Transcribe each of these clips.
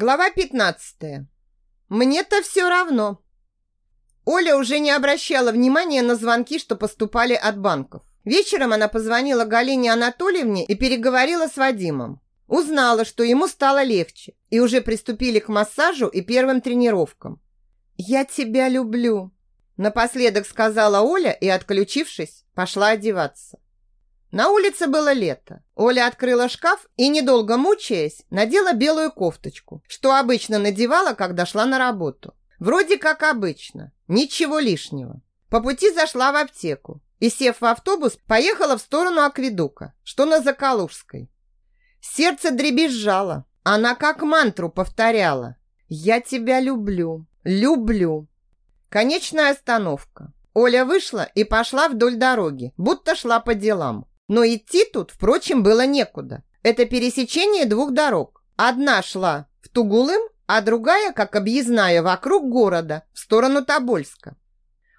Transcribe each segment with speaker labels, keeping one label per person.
Speaker 1: Глава 15. Мне-то все равно. Оля уже не обращала внимания на звонки, что поступали от банков. Вечером она позвонила Галине Анатольевне и переговорила с Вадимом. Узнала, что ему стало легче, и уже приступили к массажу и первым тренировкам. «Я тебя люблю», – напоследок сказала Оля и, отключившись, пошла одеваться. На улице было лето. Оля открыла шкаф и, недолго мучаясь, надела белую кофточку, что обычно надевала, когда шла на работу. Вроде как обычно, ничего лишнего. По пути зашла в аптеку и, сев в автобус, поехала в сторону Акведука, что на Закалужской. Сердце дребезжало. Она как мантру повторяла. «Я тебя люблю, люблю». Конечная остановка. Оля вышла и пошла вдоль дороги, будто шла по делам. Но идти тут, впрочем, было некуда. Это пересечение двух дорог. Одна шла в Тугулым, а другая, как объездная, вокруг города, в сторону Тобольска.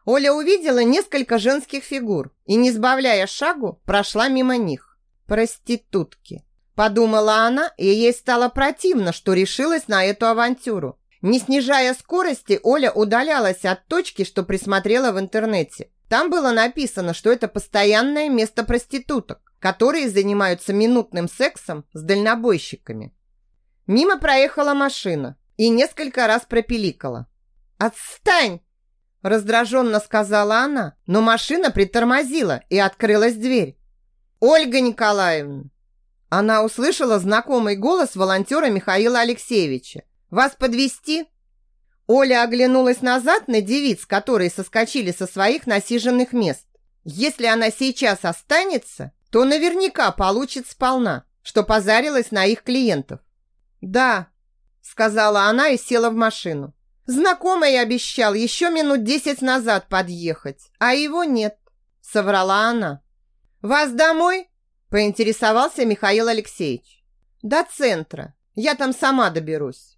Speaker 1: Оля увидела несколько женских фигур и, не сбавляя шагу, прошла мимо них. «Проститутки», – подумала она, и ей стало противно, что решилась на эту авантюру. Не снижая скорости, Оля удалялась от точки, что присмотрела в интернете. Там было написано, что это постоянное место проституток, которые занимаются минутным сексом с дальнобойщиками. Мимо проехала машина и несколько раз пропиликала. «Отстань!» Раздраженно сказала она, но машина притормозила и открылась дверь. «Ольга Николаевна!» Она услышала знакомый голос волонтера Михаила Алексеевича. «Вас подвести? Оля оглянулась назад на девиц, которые соскочили со своих насиженных мест. Если она сейчас останется, то наверняка получит сполна, что позарилась на их клиентов. «Да», – сказала она и села в машину. «Знакомый обещал еще минут десять назад подъехать, а его нет», – соврала она. «Вас домой?» – поинтересовался Михаил Алексеевич. «До центра. Я там сама доберусь».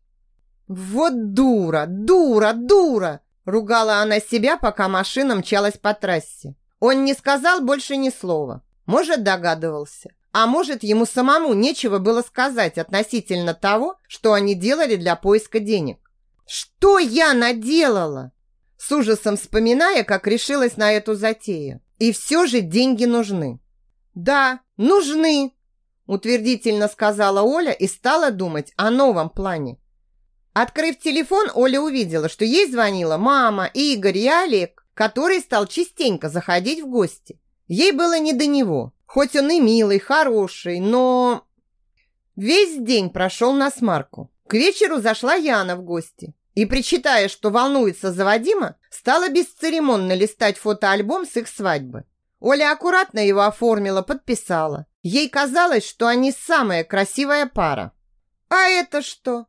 Speaker 1: «Вот дура, дура, дура!» Ругала она себя, пока машина мчалась по трассе. Он не сказал больше ни слова. Может, догадывался. А может, ему самому нечего было сказать относительно того, что они делали для поиска денег. «Что я наделала?» С ужасом вспоминая, как решилась на эту затею. И все же деньги нужны. «Да, нужны!» Утвердительно сказала Оля и стала думать о новом плане. Открыв телефон, Оля увидела, что ей звонила мама, Игорь и Олег, который стал частенько заходить в гости. Ей было не до него, хоть он и милый, хороший, но... Весь день прошел на смарку. К вечеру зашла Яна в гости и, причитая, что волнуется за Вадима, стала бесцеремонно листать фотоальбом с их свадьбы. Оля аккуратно его оформила, подписала. Ей казалось, что они самая красивая пара. «А это что?»